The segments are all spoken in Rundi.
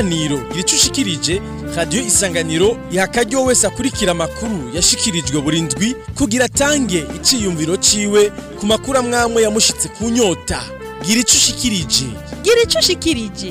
kiganiro icyo ushikirije radiyo isanganiro iha wese akurikira amakuru yashikirijwe Burindwi kugira atange icyiyumviro ciwe ku makuru amwamwe yamushyitse ku nyota gira ushikirije gira ushikirije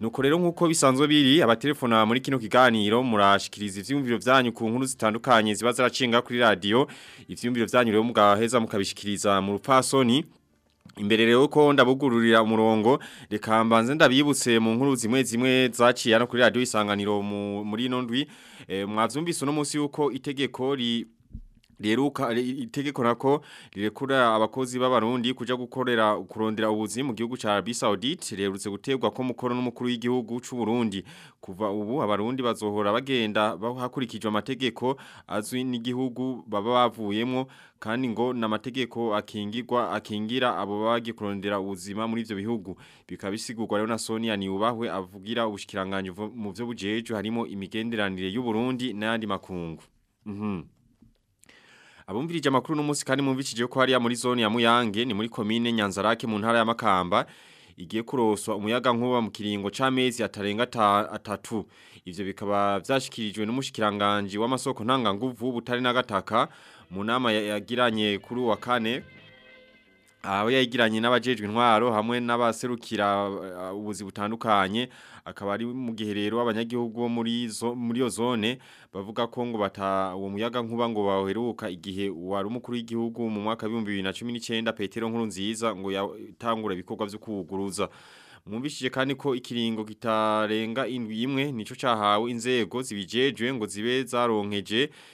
nuko rero nkuko bisanzwe biri abaterefona muri kino kiganiro murashikiriza ivyumviro vyanyu ku nkuru zitandukanye ziba zaracinga kuri radio ivyumviro vyanyu rero mugaheza mukabishikiriza mu rupfasoni Imbere rero ko ndabugururira umurongo reka mbanze ndabibutse mu nkuru zimwe zimwe zaciye no kuri radio isanganiro muri ino ndwi Eh, mwazumvise uno munsi yuko itegeko ri riheruka itegeko nako rirekura abakozi b'abarundi kuja gukorera kurondera ubuzi mu gihugu ca Arabie Saoudite rerutse gutegwa ko mukoro n'umukuru w'igihugu cy’u Burundi kuva ubu abarundi bazohora bagenda hakurikijwe amategeko azwi n'igihugu baba bavuyemo kandi ngo namategeko akingirwa akingira abo bagi kurondera ubuzima muri ivyo bihugu bikaba bisigurwa rero na Sonia ubahwe avugira ubushikiranganje mu vyo bujeje harimo imigenderanire y'u Burundi n'andi makungu mhm mm abumvirije amakuru n'umunsi kandi mumvikije ko hariya muri zone ya Muyange ni muri commune Nyanzarake mu ntara ya Makamba igiye kuroswa umuyaga nkuba mu kiringo c'amezi atarenga atatu ivyo bikaba vyashikirijwe wa w'amasoko ntanga nguvu butari na gataka mu nama yagiranye kuri wa kane aho yagiranye n'abajejwe intwaro hamwe n'abaserukira uh, ubuzi butandukanye akaba ari mu giherero rero abanyagihugu bo muri muri yo zone bavuga ko ngo bata uwo muyaga nkuba ngo baheruka igihe wari umukuru w'igihugu mu mwaka wa 2019 Petero Nkurunziza ngo yatangura ibikorwa byo kuwuguruza mwumvishije kandi ko ikiringo kitarenga indwi imwe nico cahawe inzego zibijejwe ngo zibe zaronkeje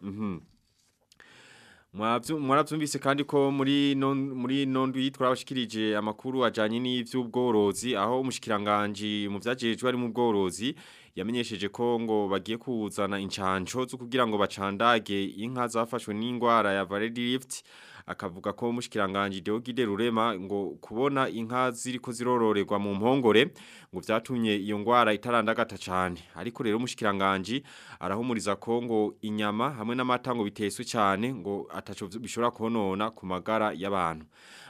mhm. mwarabyumvise kandi ko muri ino ndwi twabashikirije amakuru ajyanye n'iby'ubworozi aho umushikiranganji mu byagejejwe ari mu bworozi yamenyesheje ko ngo bagiye kuzana inshanco zo kugira ngo bacandage inka zafashwe n’ingwara ya varedi Rift. akavuga ko mushikiranganje Deogide Rurema ngo kubona inka ziriko zirororerwa mu mpongore ngo byatumye iyo ngwara itarandagata cyane ariko rero mushikiranganje arahumuriza ko ngo inyama hamwe n'amata ngo biteswe cyane ngo ataco bishobora konona ku magara y'abantu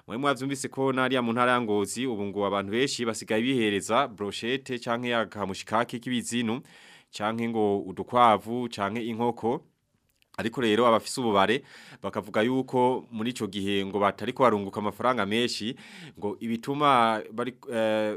mwe mwavyumvise ko nariya mu ntara ya ubu ngo abantu benshi basigaye bihereza brochette canke yakamushikake kibizinu canke ngo udukwavu canke inkoko ariko rero abafise ububare bakavuga yuko muri ico gihe ngo batariko barunguka amafaranga menshi ngo ibituma bari eh,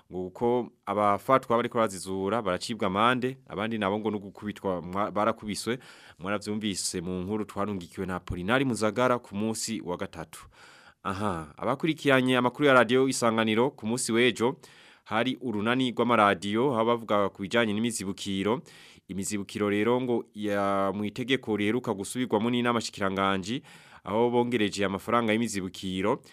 nguko abafatwa bariko bazizura baracibwa amande abandi nabo ngo n'ugukubitwa barakubiswe mwaravyumvise mu nkuru twarungikiwe na Polinari Muzagara ku munsi wa gatatu aha abakurikiranye amakuru ya radio isanganiro ku munsi w'ejo hari urunani rw'amaradiyo habavuga ku bijyanye n'imizibukiro imizibukiro rero ngo mu itegeko riheruka gusubirwamo n'inama shikiranganje aho bongereje amafaranga y'imizibukiro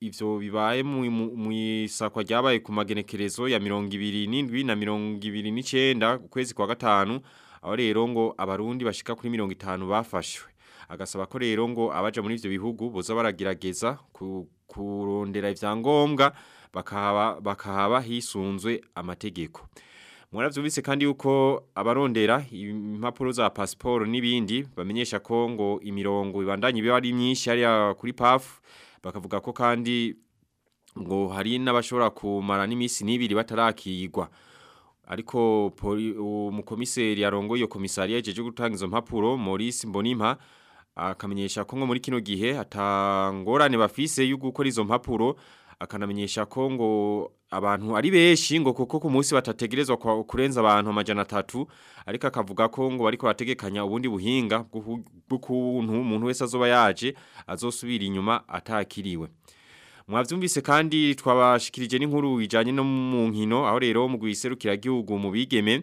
ivyo bibaye mu isakwa ryabaye ku magenekerezo ya mirongo 2027 na mirongo ibiri 2029 ukwezi kwa gatanu aho rero ngo abarundi bashika kuri mirongo itanu bafashwe agasaba ko rero ngo abaje muri ivyo bihugu boza baragerageza ku kurondera ivyangombwa bakahaba bakahaba hisunzwe amategeko muravyubise kandi uko abarondera impapuro za passport nibindi bamenyesha ko ngo imirongo ibandanye biba ari myinshi ari kuri PAF bakavuga ko kandi ngo hari n'abashobora kumara n'imisi nibiri batarakirwa ariko umukomiseri yarongoye iyo komisariya ijeje gutanga izo mpapuro Maurice Mbonimpa akamenyesha ko ngo muri kino gihe hatangorane bafise yo gukora izo mpapuro akanamenyesha ko ngo abantu ari benshi ngo kuko ku munsi batategerezwa kurenza abantu amajana atatu ariko akavuga ko ngo bariko bategekanya ubundi buhinga bw'ukuntu umuntu wese azoba yaje azosubira inyuma atakiriwe mwavyumvise kandi twabashikirije n'inkuru ijanye no mu nkino aho rero mu gihugu mu bigeme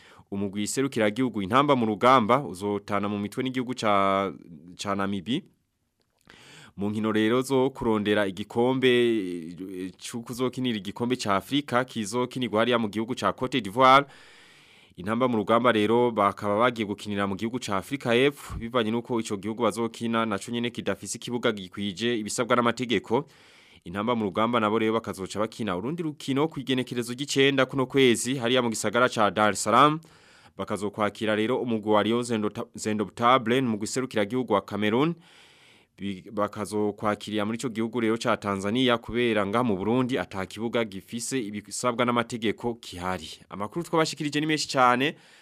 umugwi serukira gihugu intamba mu rugamba uzotana mu mitwe n'igihugu ca ca Namibia mu nkino rero zo kurondera igikombe cy'ukuzokinira igikombe ca Afrika kizokinirwa hariya mu gihugu ca Cote d'Ivoire intamba mu rugamba rero bakaba bagiye gukinira mu gihugu ca Afrika y'Epfo bivanye nuko ico gihugu bazokina naco nyene kibuga ikibuga gikwije ibisabwa n'amategeko intamba mu rugamba nabo rero bakazoca bakina urundi rukino ku igenekerezo ry'icenda kuno kwezi hariya mu gisagara ca Dar es Salaam bakazokwakira rero umugwi wa Lyon Zendoptable mu giserukira gihugu wa Cameroon bakazokwakiriya muri cyo gihugu rero ca Tanzania kubera nga mu Burundi atakibuga gifise ibisabwa n'amategeko kihari amakuru twabashikirije ni menshi cyane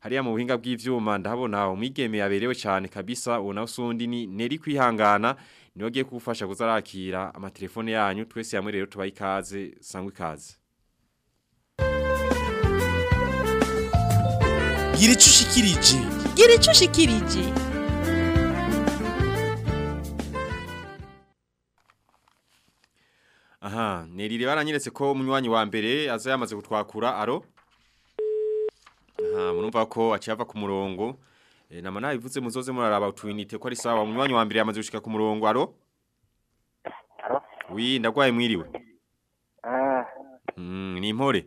hariya mu buhinga bw'ivyuma ndahabona umwigeme yaberewe cyane kabisa ubona usundi ni neri kwihangana niwe agiye kugufasha kuzarakira amatelefone yanyu twese hamwe rero tubaye ikaze sangwa ikaze gira icyo ushikirije gira icyo ushikirije aha neri baranyeretse ko umunywanyi wa mbere aza yamaze kutwakura aro murumva ko acyava ku murongo eh, nama nabivuze muzoze muraraba utwinite ko ari sawa munywanyi wa mbere yamaze gushika ku murongo aro wi ndagwaye mwiriwe ah hmm, ni impore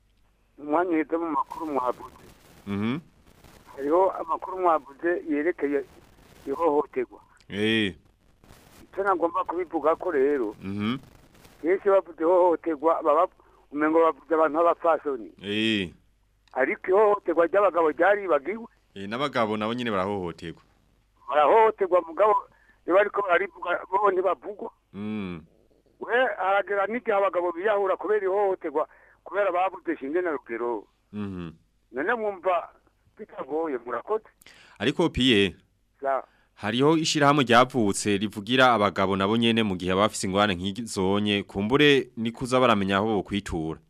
Umwanya heza mu makuru mwabuze. Mhm. Mm Hariho amakuru mwabuze yerekeye ihohoterwa. Eh. Cyo nagomba kubivuga ko rero. Mhm. Mm Yese bavuze ihohoterwa baba umengo bavuze abantu b'abapfasoni. Eh. ariko ihohoterwa ry'abagabo ryaribagiwe n'abagabo nabo nyine barahohoterwa barahohoterwa mugabo niba ariko bararivuga bo ntibavugwa mm. we aragera n'igihe abagabo biyahura kubera ihohoterwa kubera babuze shinge na rugero mm-hmm. none mwumva bitagoye murakoze ariko piye hariho ishyirahamwe ryavutse rivugira abagabo nabo nyene mu gihe bafise ingwane nk'izonye kumbure nikuza baramenya aho bo kwitura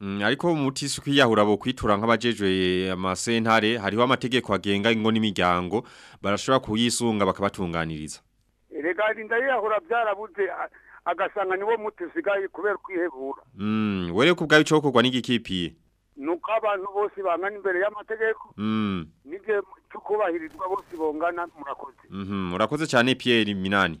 mm, ariko mutisi kwiyahura bo nk'abajejwe eh, amasentare hariho amategeko agenga ingo n'imiryango barashobora kuyisunga bakabatunganiriza nsigaye ndayirahura byarabuze agasanga niwo muti usigaye kubera kwihebura hmm, were ko ubwawe icyo kugwa n'igikipiye nuko abantu bose bangana imbere y'amategeko hmm. nibyo cyo kubahirizwa bose bongana murakoze mhm, murakoze cyane piyeri minani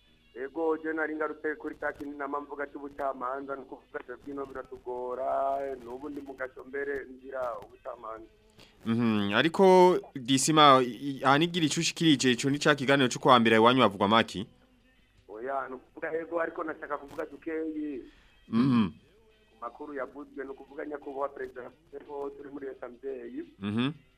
nari ngarutse kuri ka kindi nama mvuga cy'ubucamanza ni ukuvuga ati bwino biratugora eh, n'ubu mu gashombere ngira ubucamanza mhm, ariko disima ahanigira icushi kirica ico ni ca kiganiro cyo kwambira iwanyu bavugwa maki oya ni ukuvuga hego ariko nashaka kuvuga dukeyi mhm. makuru yavuzwe ni ukuvuga nyakubahwa perezida turi muri leta mbyeyi mhm.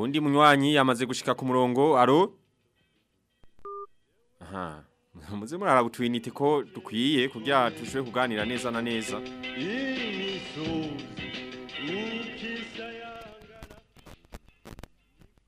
undi munywanyi yamaze gushika ku murongo aro aha muze murara butwinite ko dukwiye kugira tushobore kuganira neza na neza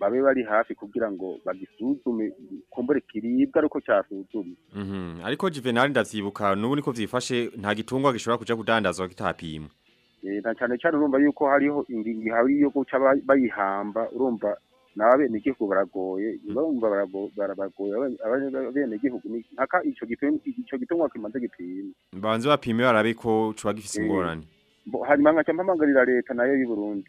babe bari hafi kugira ngo bagisuzume kumbure kiribwa ariko cyasuzumye ariko juvenali ndavyibuka n'ubu niko vyifashe nta gitungwa gishobora kuja kudandazwa kitapimwe Eh, na cyane cyane urumva yuko hariho ingingo ihari yo guca bayihamba urumva n'abenegihugu baragoye urumva baragoye abenegihugu mpaka icyo gipimo kimaze gipima banze bapime barabe ko kiba gifite eh, ingorane hanyuma nka cyangwa leta nayo y'u Burundi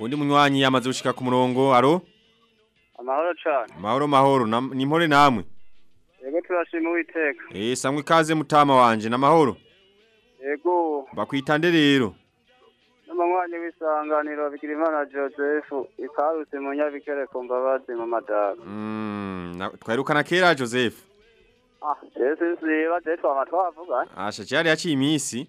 undi munywanyi yamaze gushika ku murongo aro amahoro cyane amahoro mahoro ni mpore namwe yego turashima uwiteka eh samwe kaze mutama wanje namahoro yego bakwitande rero n'umunywanyi w'isanganiro bigira imana Joseph ikarutse mu nyabikereko mbabazi mu madaga mm kera Joseph Ah, ese siba detwama twavuga eh? ashaciye ah, hariya aciye iminsi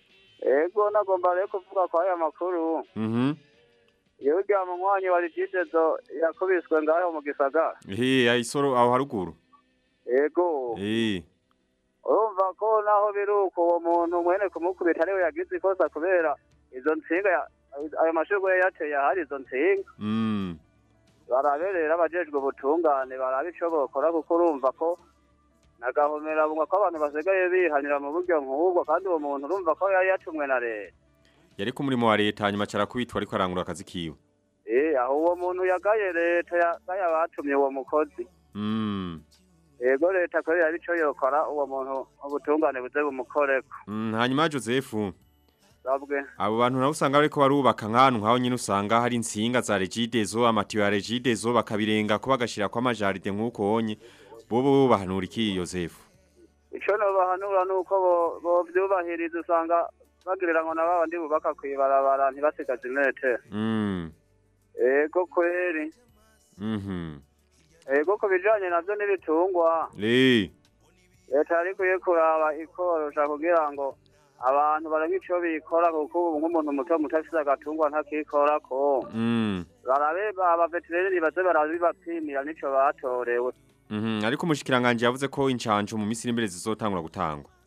Ego nagomba rero kuvuga kwa aya makuru Mhm Yebwe amwanye wari jijezo yakubiswe ngaho mu gisagara Hi ayisoro aho haruguru Ego Eh urumva ko naho biri uko uwo muntu mwene kumukubita ariwe yagize ikosa kubera izo nsinga ayo mashurwe yaceye ahari izo nsinga mm. barabe rero abajejwe ubutungane barabe icyo kuko urumva ko nagahumera bunga ko abantu basigaye bihanira mu buryo nk'ubwo kandi uwo muntu urumva ko yari yacumwe na leta yari ku murimo wa leta hanyuma cyarakubitwa ariko arangura akazi kiwe eh aho uwo muntu yagaye leta yagaye abacumye uwo mukozi mm. yego eh, leta kubera bico yokora uwo muntu ubutungane buze bumukoreko mm, hanyuma josefu abo bantu nabo usanga bariko barubaka nk'ahantu nk'aho nyine usanga hari insinga za regidezo amatiyo ya regidezo bakabirenga ko bagashyira ko amajaride nk'uko wonye bo bahanura iki yosefu icyo bahanura ni uko byubahiriza usanga bagirira ngo na babandi bubaka ku ibarabara ntibasigaze imetero yego mm. eh, kweri mm-hmm. ego eh, ku bijyanye nabyo n'ibitungwa leta eh, yarikuye kuraba ikorosha kugira ngo abantu barabe icyo bikora kuko ubu nk'umuntu muto muto afite agatungwa ntakikora ko mm. barabe abaveterineri baze barabibapimira n'icyo batorewe mm-hmm. ariko umushikiranganje yavuze ko incanco mu minsi imbere zizotangura gutangwa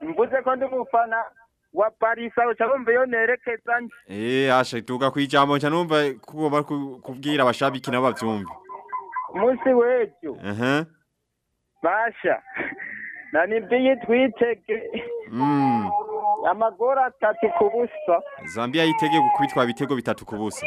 mvuze ko ndi wa parisa ucabumva iyo nerekeza nje eh ashe tuga kwijambo nca numva kugomba kubwira abashabiki nabo bavyumva munsi wejo ehe basha nani biyi twitege mm amagora atatu kubusa Zambia yitege gukubitwa bitego bitatu kubusa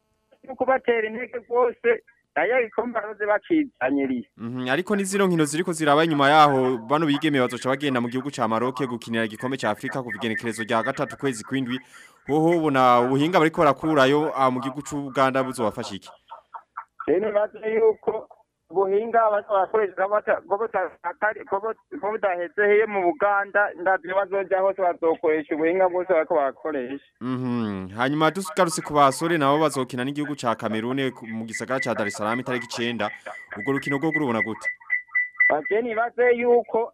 kubatera intege rwose nayo ikomba roze bakizanyiriye mhm, ariko n'izino nkino ziriko ziraba inyuma yaho bano bigeme bazoca bagenda mu gihugu ca Maroc gukinira igikombe ca Afrika ku bigenekerezo rya gatatu kwezi kwindwi hoho bona ubuhinga bariko barakurayo ah, mu gihugu cy'u buzo buzobafasha iki rero yuko buhinga budaheze he mu buganda ndabyo bazoja hose bazokoresha ubuhinga bwose bariko barakoresha mhm. hanyuma dusigarutse kubasore nabo bazokina n'igihugu ca Cameroon mu gisagara ca dar es salaam itariki 9 ubwo rukino rwo rurubona gute baje base yuko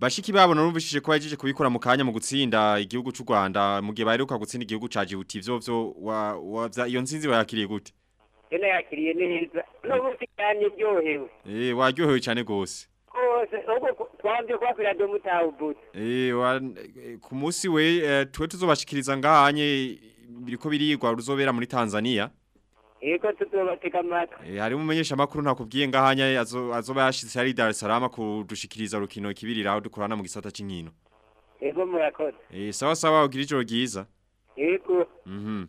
bashiki babo narumvishije ko yajeje kubikora mu kanya mu gutsinda igihugu cy'u Rwanda mu gihe baheruka gutsinda igihugu ca Djibouti ivyo vyo wavya iyo nsinzi bayakiriye gute Ene yakiriye neza n'ubundi cyane byohewe eh waryohewe cyane gose gose ubwo twambye kwa Pirado eh ku munsi we eh, twe tuzobashikiriza ngahanye biriko birigwa ruzobera muri Tanzania Yego tuzobatega amatwi. Eh, eh harimo umenyesha makuru ntakubwiye ngahanya azoba yashize ari Dar es Salaam kudushikiriza rukino kibiriraho dukorana mu gisata c'inkino. Yego eh, murakoze. Eh sawa sawa ugira ijoro ryiza. Yego. Eh, mhm. Mm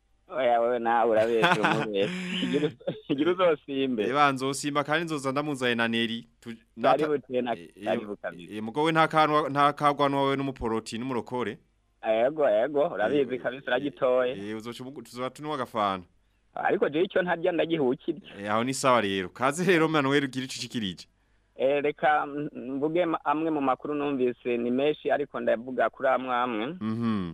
oya oh, wewe na urabesha umubesha igira uzosimbe ibanza usimba kandi nzoza ndamuzaye na neri nari butena e, e, ari bukamira e mugowe nta kanwa nta kagwa nowe n'umuporoti n'umurokore ego ego urabizi kabisa uragitoye eh e, uzoca tuzoba tunwa gafana ariko je icyo ntarya ndagihukirye aho ni sawa rero kaze rero Manuel ugira icyo kikirije Eh, reka mvuge amwe mu makuru numvise ni menshi ariko ndavuga kuri amwe amwe mhm.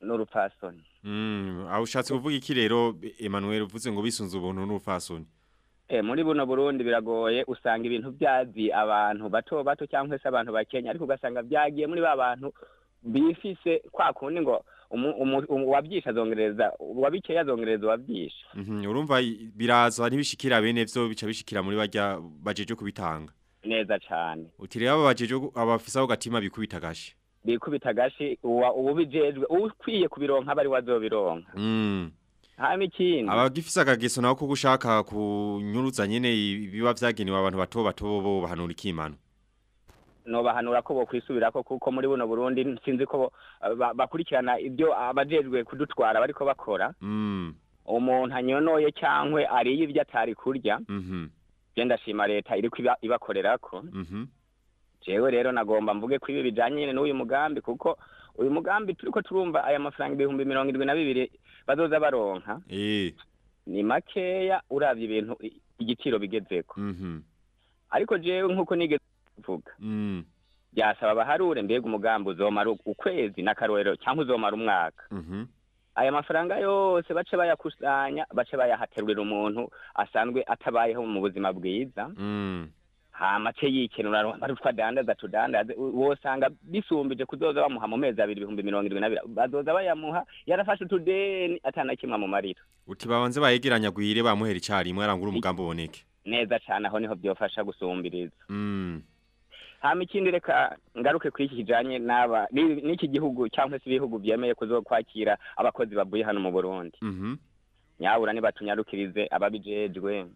n'urupfasoni mm, aho ushatse kuvuga iki rero Emmanuel uvuze ngo bisunze ubuntu n'urupfasoni eh, muri buno burundi biragoye usanga ibintu byazi abantu bato bato cyangwa se abantu bakenya ariko ugasanga byagiye muri ba bantu bifise kwa kundi ngo uwabyisha azongereza uwabikeya azongereza uwabyisha mhm, urumva biraza ntibishikira bene byo bica bishikira muri bajya bajeje kubitanga neza cyane ukiriya babajije abafise aho gatima bikubita gashi bikubita gashi uwa ubijejwe ukwiye kubironka bari wazobironka mm ikindi abagifise akageso naho kuko ushaka kunyurutsa nyene biba vyagenewe abantu bato bato bo bahanura ikimano nobahanura ko bo ko kuko muri buno Burundi sinzi ko bakurikirana ibyo abajejwe kudutwara bariko bakora hmm. umuntu anyonoye cyangwa ariye ibyo atari kurya mhm je ndashima leta iri ibakorera ko mhm. jewe rero nagomba mvuge ko ibi bijanye n'uyu mugambi kuko uyu mugambi turi ko turumva aya mafaranga ibihumbi mirongo irindwi na bibiri bazoza baronka eh. ni makeya urabye ibintu igiciro bigezeko mhm. ariko jewe nk'uko nigeze kuvuga mm. byasaba abaharure mbega umugambi uzomara ukwezi n'akarorero cyangwa uzomara umwaka mhm. aya mafaranga yose bace bayakusanya bace bayahaterurira umuntu asanzwe atabayeho mu buzima bwiza mm. hamace yikenura bari utwo adandaza tudandaze wosanga bisumbije kudoza bamuha mu mezi abiri ibihumbi mirongo irindwi n'abiri badoza bayamuha yarafashe utudeni atanakimwa mu marira uti babanze bayegeranya gwire bamuhera icyarimwe arangura umugambi uboneke neza cyane aho niho byofasha gusumbiriza mm. hama ikindi reka ngaruke kuri iki kijanye n'aba n'iki gihugu cyangwa se ibihugu byemeye kwakira abakozi bavuye hano mu Burundi mm -hmm. nyabura nibatunyarukirize ababijejwe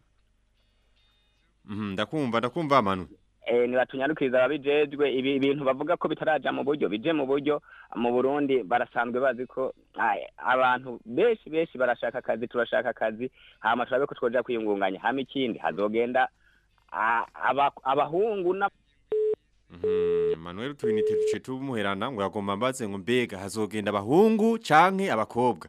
mhm, ndakumva ndakumva amanu eh nibatunyarukiriza ababijejwe ibi bintu bavuga ko bitarajya mu buryo bije mu buryo mu Burundi barasanzwe bazi ko abantu benshi benshi barashaka akazi turashaka akazi hama turabe ko twoja kwiyungunganya hama ikindi hazogenda abahungu na Mhm, manuel tuwinitije tumuherana ngo yagomba mbaze ngo mbega hazogenda abahungu canke abakobwa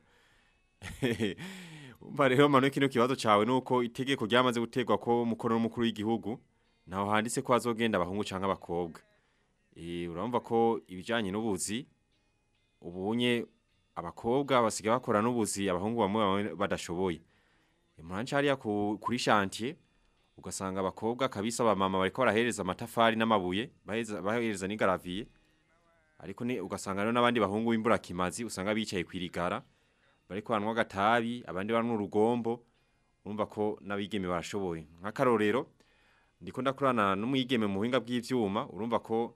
umva rero manuel kino kibazo cyawe nuko itegeko ryamaze gutegwa ko umukono w’umukuru w'igihugu naho handitse ko hazogenda abahungu canke abakobwa eh, urumva ko ibijyanye n'ubuzi ubunye abakobwa basigaye bakora n'ubuzi abahungu bamwe badashoboye muranca hariya kuri shantiye ugasanga abakobwa kabisa abamama bariko barahereza amatafari n'amabuye bahereza n'igaraviye ariko ni ugasanga rero n'abandi bahungu b'imbura kimazi usanga bicaye kwirigara bariko banwa agatabi abandi banwa urugombo urumva ko nabigeme barashoboye nk'akarorero ndiko ndakurana n'umwigeme mu buhinga bw'ivyuma urumva ko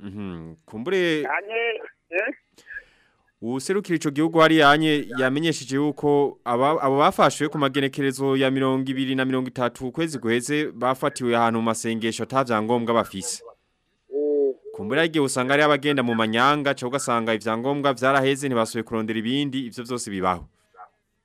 mhm. kumbure eh? userukira icyo gihugu hari yanye yamenyesheje yuko abo bafashwe ku magenekerezo ya mirongo ibiri na mirongo itatu ukwezi guheze bafatiwe ahantu mu masengesho atabyangombwa bafise kumbura igihe usanga ari abagenda mu manyanga cyo ugasanga ivyangombwa vyaraheze ntibasuye kurondera ibindi ibyo byose bibaho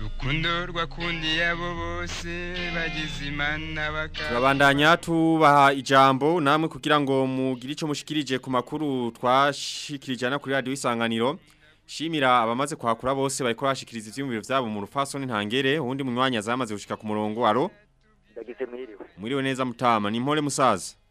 rukundo rwakundiye abo bose bagize imana bakaba turabandanya tubaha ijambo namwe kugira ngo mugire icyo mushikirije ku makuru twashikirijana kuri radio isanganiro shimira abamaze kuhakura bose bari kubashikiriza ibyiyumviro byabo mu rufasoni ntangere ubundi mu mwanya zamaze gushyika ku murongo aro ndagize mwiriwe mwiriwe neza mutama ni impore musaza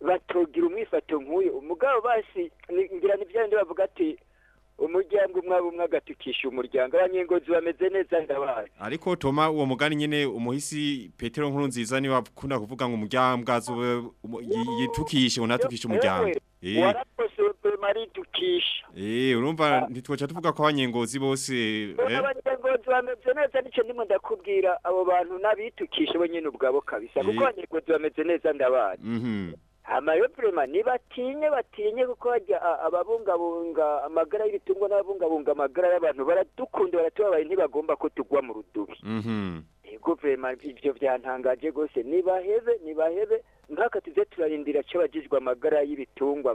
batogira umwifato nk'uyu umugabo basi ngira n'ibyandi bavuga ati umuryango umwe umwe agatikisha umuryango abanyengozi bameze neza ndabazi ariko toma uwo mugani nyene umuhisi petero nkuru nziza niba akunda kuvuga ngo umuryambwazi yitukishe unatukisha umuryango maritukisha eh. eh urumva ah. ntitwoca tuvuga ko abanyengozi bose eh bameze neza nico ndimo ndakubwira abo bantu nabitukishe bo nyine ubwabo kabisa kuko eh. abanyengozi bameze neza ndabazi mhm. amayoperema ntibatinye batinye kuko bajya ababungabunga amagara y'ibitungo n'ababungabunga amagara y'abantu baradukunda baratubabaye ntibagomba ko tugwa mu rudubi mhm. eh, guverinoma ibyo byantangaje rwose ntibahebe ntibahebe nk'aka tujye turarindira cyo bagizwe amagara y'ibitungwa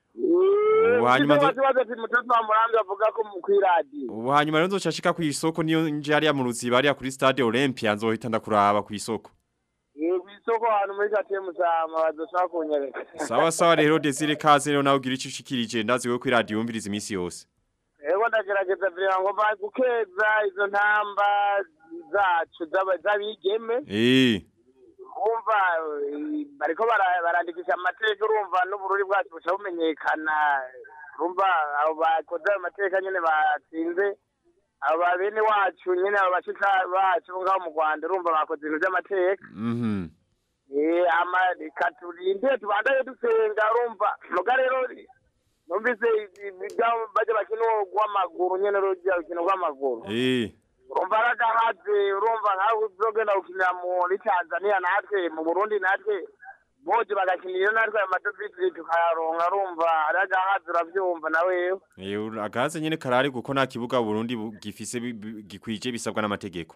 hanyuma ubu hanyuma rero nzoca ashika ku isoko niyo nje hariya mu ruziba hariya kuri stade olympia nzohita ndakuraba ku isoko sawa sawa rero desire kaze rero nawe ugira icyo ushikirije ndaziwe kuri radiyo wumviriza iminsi yose ego ndagerageza kugira ngo bagukeza izo ntamba zacu z'abigeme kumva bariko barandikisha amateka urumva n'ubururi bwacu buca bumenyekana urumva abo bakoze ayo mateka nyene batsinze aba bene wacu nyene abo bashika bacu ngaho mu rwanda urumva bakoze ibintu vy'amateka ama reka turinde tubandaye dusenga urumva muga rero numvise baje bakina urw'amaguru nyene rujya rukino rw'amaguru eh urumva aragahatse urumva nkawe uzogenda gukinira muri tanzania natwe mu burundi natwe boje bagakinira natwe ayo madovize tukayaronka urumva aragahatse urabyumva na wewe nyine karari kuko nta kibuga burundi gifise gikwije bisabwa n'amategeko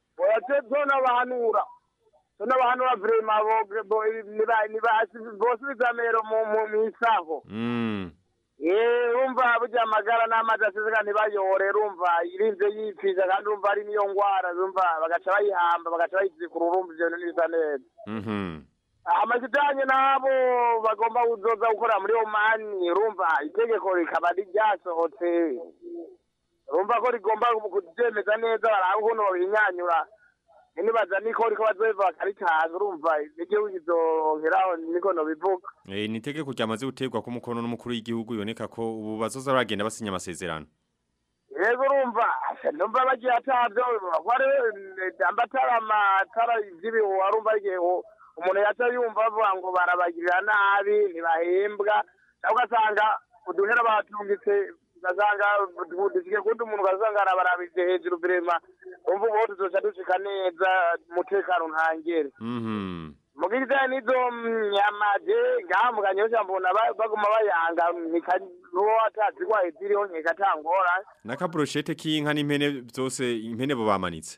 oya bahanura tona bahanura vrema bo niba niba bose bizamero mu mu misaho mm eh, burya amagara n'amazi asizika ntibayore rumva irinze yipfiza kandi umva ari niyo ngwara umva bagaca bayihamba bagaca bayizikurura umva ibyo ntibisa neza mhm. hama ah, citanye nabo bagomba kuzoza gukora muri yo mani rumva itegeko rikaba riryasohotse rumva ko rigomba kuryemeza neza barabe ukuntu babinyanyura nibaza niko riko bazoeva bakaritanga urumva nibyo bizonkeraho niko nobivuga eh, ni itegeko ryamaze gutegwa ko umukono n'umukuru w'igihugu iboneka ko ubu bazoza baragenda basinya amasezerano rego urumva numva bagiye atavyo eh, ambatarama tara ivy'ibihuha rumva ariyeho umuntu yaca yumva avuga ngo barabagirira nabi ntibahembwa cyangwa ugasanga uduhera batungitse ugasanga dusigaye kundi umuntu ugasanga arabarabije hejuru birema umva ubu tuzoca dushika neza umutekano ntangere muri za nizo nyamaje ngaha mu kanyosha baguma bayanga nuwo atazi ko aheziriho nkeka atangora n'akaburushete k'inka n'impene byose impene babamanitse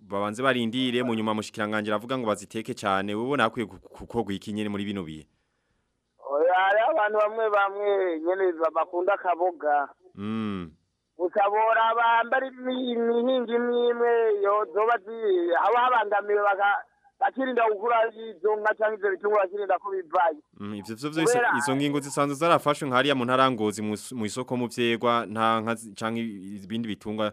babanze barindire mu nyuma mushikiranganje avuga ngo baziteke cyane ubona akwiye gukorwa ikinyene muri bino bihe hari abantu bamwe bamwe nyene bakunda kaboga mm usabora bambara imihinga imwe imwe yozoba haba habangamiwe bakirinda gukura izo nka cyangwa ibyo bitungwa bakirinda ko bivaye mm, ibyo byo byose izo ngingo zisanzwe zarafashwe nka hariya mu ntarangozi mu isoko mu byegwa nta nka cyangwa ibindi bitungwa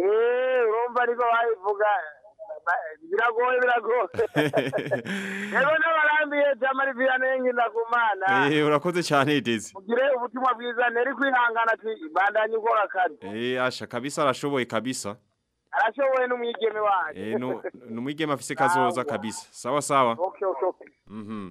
eh urumva niko bayivuga biragoye biragoye rero n'abarambiye jamari viyane y'inkinda ku eh, urakoze cyane idezi mugire ubutumwa bwiza neri kwihangana ati bandanye ukora akazi eh, asha kabisa arashoboye kabisa arashoboye n'umwigeme waje eh, n'umwigeme afise kazoza kabisa sawa sawa okay okay mhm mm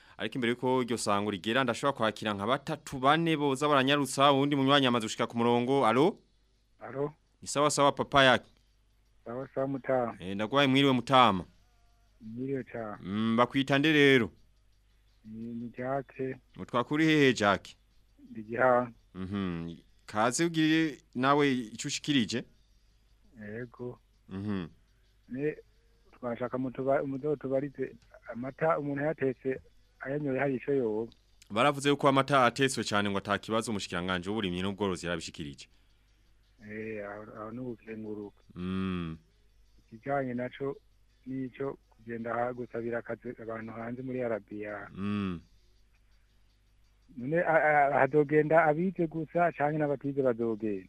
ariko imbere y'uko iryo sango rigera ndashobora kwakira nka batatu bane boza baranyarutsa uwundi munyuranya amaze ushika ku murongo alo alo ni sawa sawa papa yake sawa sawa mutama eh ndagwaye mwiriwe mutama mwiriwe cyane mm bakwitande rero ni jake utwakuri hehe jake ndi gihanwe mhm kaze ubwire nawe icyo ushikirije yego twashaka umutobe tubaritse amata umuntu yatetse ayanyoye hari icyo yoba baravuze uko amata atetswe cyane ngo atakibazo umushyikiranganje w'uburimyi n'ubworozi yarabishikirije aho ni ugukenguruka ikijyanye nacyo n'icyo kugenda gusabira akazi abantu hanze muri arabiya none hazogenda abize gusa cyangwa n'abatize bazogenda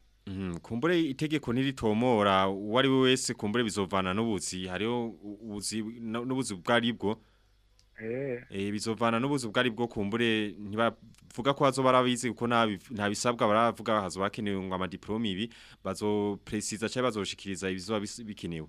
kumbure itegeko ntiritomora uwo ari we wese kumbure bizovana n'ubuzi hariho n'ubuzi ubwo bwo bizovana n'ubuzi ubwo bwo kumbure ntibavuga ko hazo barabizi kuko bisabwa baravuga hazo bakenewe ngo amadiporomi ibi bazopresiza cyangwa bazoshikiriza ibizuba bikenewe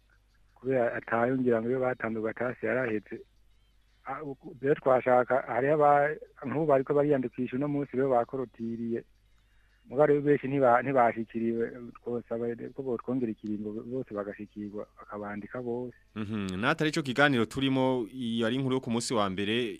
kubera atayongera ngo iyo batanduye batasi yarahetse rero twashaka hariho bariko bariyandikisha uno munsi rero bakorotiriye mugabo rero benshi ntibashikiriwe ko botwongera ikiringo bose bagashikirwa bakabandika bose natari ico kiganiro turimo iyo ari inkuru yo ku munsi wa mbere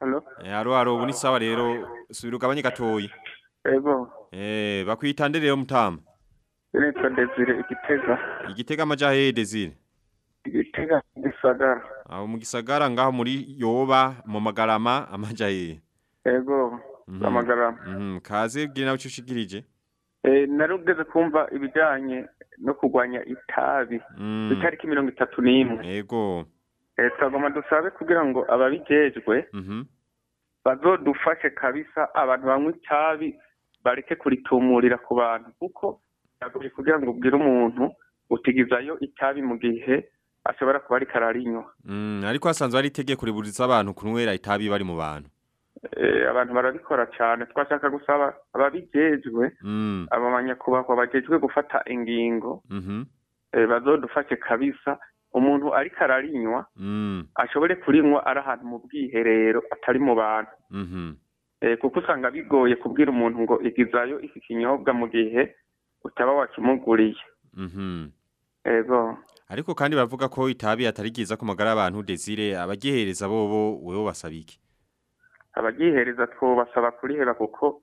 haro eh, aro ubu ni saba rero subiruka ugabanye gatoya ego eh bakwita ndereyo mutama nitwa Desire Igitega Igitega amaja he Desire Igitega Gisagara aho mu gisagara ngaho muri yoba mu magarama amaja he yego mhm. amagara mhm. kaze bwira icyo ushikirije eh, nari ugeze kumva ibijyanye no kurwanya itabi ku mm. itariki mirongo itatu n'imwe yego eh, tugomba dusabe kugira ngo ababijejwe mhm. bazodufashe kabisa abantu banywa itabi bareke kuritumurira ku bantu kuko biragoye kugira ngo ubwire umuntu utigizayo itabi mu gihe ashobora kuba ariko ararinywa mm. ariko hasanzwe hari itegeko riburitse abantu kunywera itabi bari mu bantu E, abantu barabikora cyane twashaka gusaba ababigejwe mm. aba banyakubahwa bagejwe gufata ingingo mm-hmm. e, bazodufashe kabisa umuntu ariko ararinywa mm. ashobore kurinywa ari ahantu mu bwiherero atari mu bantu mm-hmm. e, kuko usanga bigoye kubwira umuntu ngo igizayo iki kinyobwa mu gihe utaba wakimuguriye mm-hmm. ariko kandi bavuga ko itabi atari ryiza ku magara y'abantu desire abagihereza bo wowe basabike ababyihereza twubasaba kuriheba kuko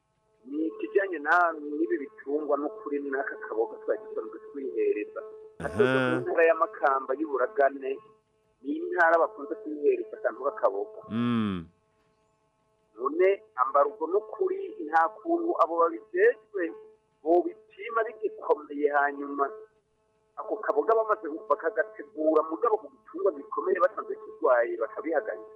ni kijyanye n'ibi bitungwa no n'aka kaboga twagisanzwe twihereza intara y'amakamba y'uburagane ni intara bakunze kuyihereza akantu k'akaboga none hmm. ambarwa n'ukuri nta kuntu abo babijejwe bobipima bigikomeye hanyuma ako kaboga bamaze bakagategura mugabo mu gitungwa gikomeye basanze kirwaye bakabihagarika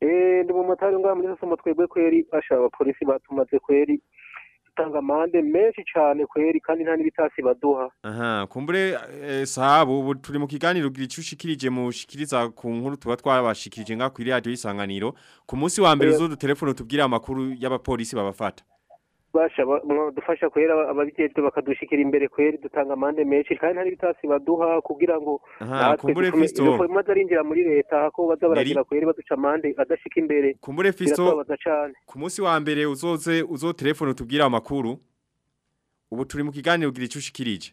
eh, ndi mu motari ngaha muri sosoma twebwe kweri ashaka abapolisi batumaze kweri batanga amande menshi cyane kweri kandi nta n'ibitasi baduha aha kumbure eh, sahabu ubu turi mu kiganiro gicu ushikirije mu bushikiriza ku nkuru tuba twabashikirije nka kuri radiyo isanganiro ku munsi wa mbere uzudu telefone tubwira amakuru y'abapolisi babafata dufasha kwera ababijejwe bakadushyikira imbere kwera dutanga amande menshi kandi hari ibitasi baduha kugira ngo kumbure fisto maze arinjira muri leta ko baza baragira kwera baduca amande adashika imbere kumbure fisto ku munsi wa mbere uzoze uzo telefone utubwira amakuru ubu turi mu kiganiro ugira icyo ushikirije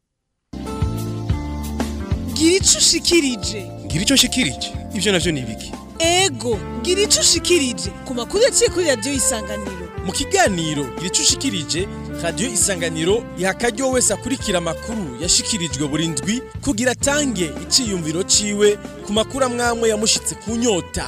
Ngiricho shikirije Ngiricho shikirije ivyo navyo nibiki ego gira icyo ushikirije ku makuru yaciye kuri radiyo isanganiro mu kiganiro gira icyo ushikirije radiyo isanganiro iha wese akurikira amakuru yashikirijwe buri ndwi kugira atange icyiyumviro ciwe ku makuru amwamwe yamushitse ku nyota